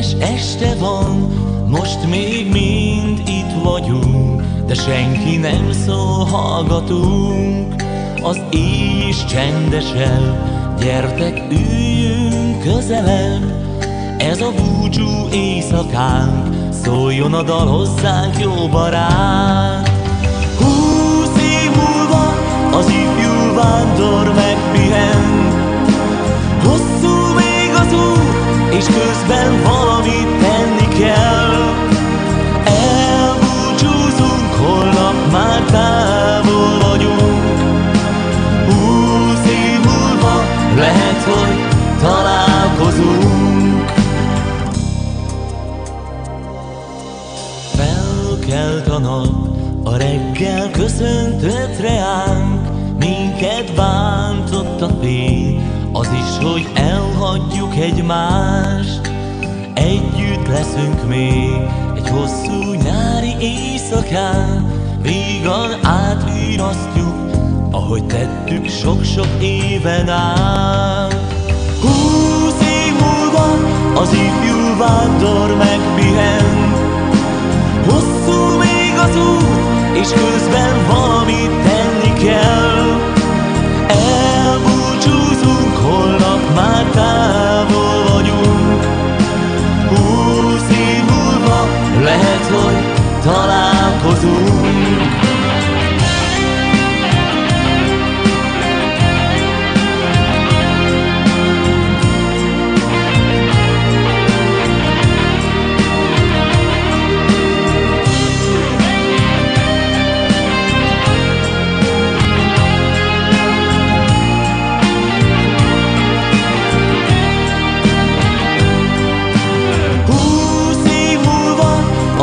és este van, most még mind itt vagyunk, de senki nem szól, hallgatunk. Az éj is csendesebb, gyertek üljünk közelebb, ez a búcsú éjszakánk, szóljon a dal hozzánk, jó barát. Húsz év múlva az ifjú vándor nap, a reggel köszöntött reánk, minket bántott a fény, az is, hogy elhagyjuk egymást. Együtt leszünk még egy hosszú nyári éjszakán, vígan átvirasztjuk, ahogy tettük sok-sok éven át. Húsz év múlva az ifjú vándor megpihen, és közben valamit tenni kell. Elbúcsúzunk,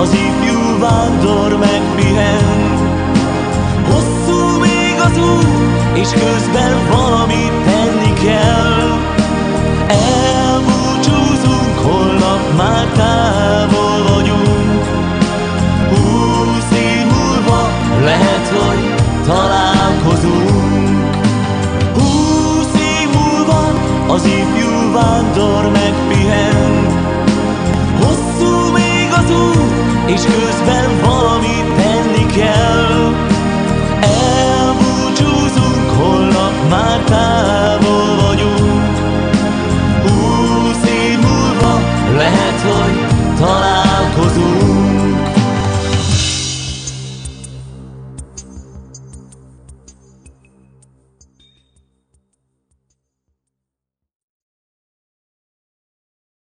az ifjú vándor megpihen. Hosszú még az út, és közben valamit tenni kell. Elbúcsúzunk, holnap már távol vagyunk. Húsz év múlva lehet, hogy találkozunk. Húsz év múlva az ifjú vándor megpihen. Hosszú még az út, és közben valamit tenni kell. Elbúcsúzunk, holnap már távol vagyunk. Húsz év múlva lehet, hogy találkozunk.